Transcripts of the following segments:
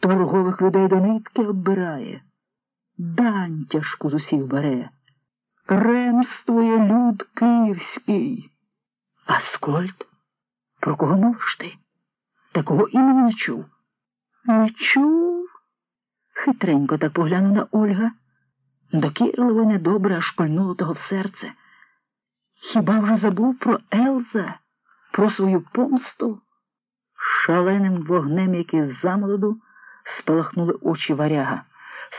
торгових людей до нитки оббирає, дань тяжку з усіх бере, ремствує люд київський. Аскольд? Про кого мовиш ти? Такого імені не чув. Не чув? Хитренько так поглянув на Ольга. Докірливо недобре аж кольнуло того в серце. Хіба вже забув про Елза, про свою помсту? Шаленим вогнем, який замолоду, спалахнули очі варяга.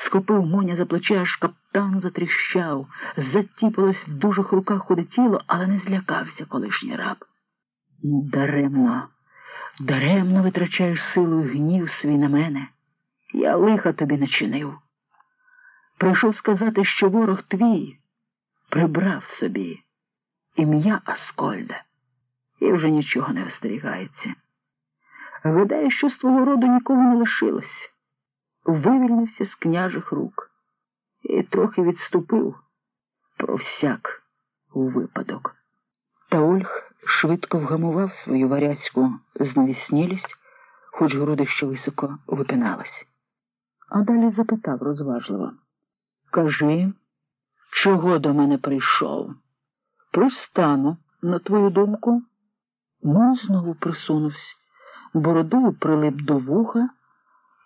Схопив Моня за плече, аж каптан затріщав, затіпалось в дужих руках ходе тіло, але не злякався колишній раб. Даремно, даремно витрачаєш силу і гнів свій на мене. Я лиха тобі начинив. Прийшов сказати, що ворог твій прибрав собі ім'я Аскольда і вже нічого не остерігається. Гадаю, що з твого роду нікого не лишилось. Вивільнився з княжих рук і трохи відступив про всяк випадок. Та Ольг швидко вгамував свою варязьку зневіснілість, хоч груди ще високо випинались. А далі запитав розважливо Кажи, чого до мене прийшов? Пристану, на твою думку. Мон знову присунувся, бородою прилип до вуха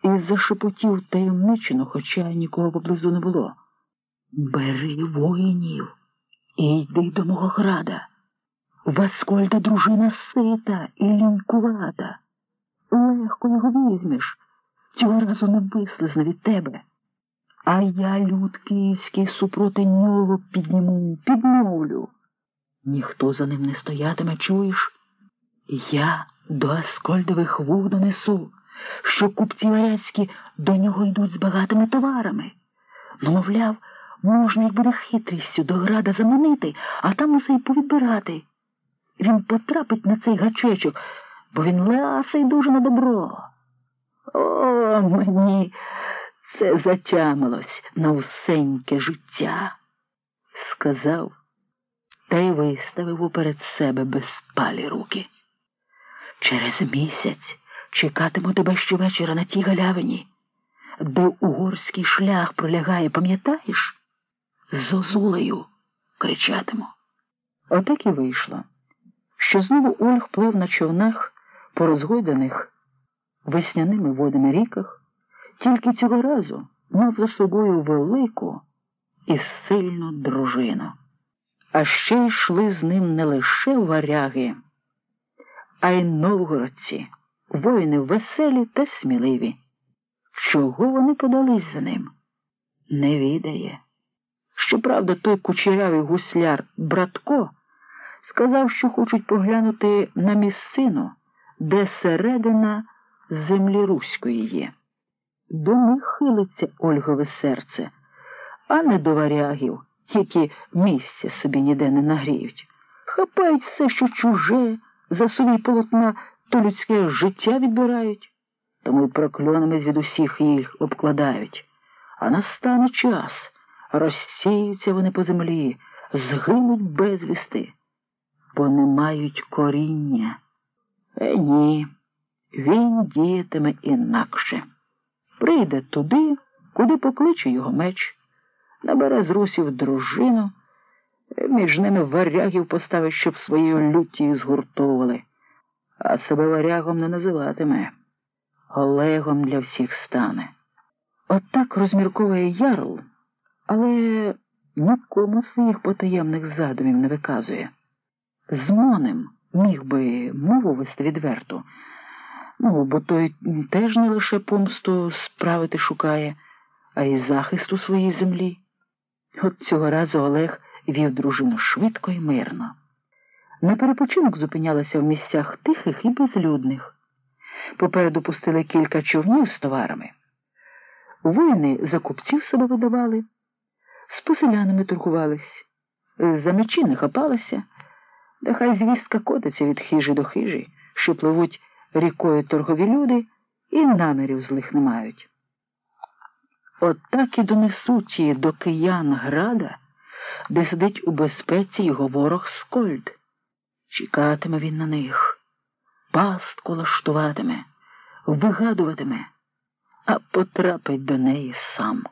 і зашепотів таємничено, хоча нікого поблизу не було. Бери воїнів і йди до мого града. Васкольда дружина сита і лінькувата. Легко його візьмеш, цього разу не вислизне від тебе. А я люд київський супроти нього підніму, підмовлю. Ніхто за ним не стоятиме, чуєш? Я до Аскольдових вух донесу, що купці варязькі до нього йдуть з багатими товарами. Ну, мовляв, можна, як буде хитрістю до града заманити, а там усе й повідбирати. Він потрапить на цей гачечок, бо він ласий дуже на добро. О, мені це затямилось на всеньке життя, сказав та й виставив уперед себе безпалі руки. Через місяць чекатиму тебе щовечора на тій галявині, де угорський шлях пролягає, пам'ятаєш? З Озулею кричатиму. Отак і вийшло, що знову Ольг плив на човнах по розгойданих весняними водами ріках, тільки цього разу мав за собою велику і сильну дружину. А ще йшли з ним не лише варяги, а й новгородці, воїни веселі та сміливі. Чого вони подались за ним? Не відає. Щоправда, той кучерявий гусляр Братко сказав, що хочуть поглянути на місцину, де середина землі Руської є. До них хилиться Ольгове серце, а не до варягів, які місця собі ніде не нагріють. Хапають все, що чуже, за собі полотна то людське життя відбирають, тому й прокльонами звідусіх їх обкладають. А настане час, розсіються вони по землі, згинуть безвісти, бо не мають коріння. Е, ні, він діятиме інакше. Прийде туди, куди покличе його меч, набере з русів дружину, між ними варягів поставить, щоб своєю люттю згуртовували, а себе варягом не називатиме. Олегом для всіх стане. От розмірковує ярл, але нікому своїх потаємних задумів не виказує. З Монем міг би мову вести відверту. Ну, бо той теж не лише помсту справити шукає, а й захисту своїй землі. От цього разу Олег вів дружину швидко і мирно. На перепочинок зупинялася в місцях тихих і безлюдних. Попереду пустили кілька човнів з товарами. Воїни за купців себе видавали, з поселянами торгувались, за мечі не хапалися, де хай звістка котиться від хижі до хижі, що пливуть рікою торгові люди і намірів злих не мають. От так і донесуть її до киян града, де сидить у безпеці його ворог Скольд. Чекатиме він на них, пастку лаштуватиме, вигадуватиме, а потрапить до неї сам.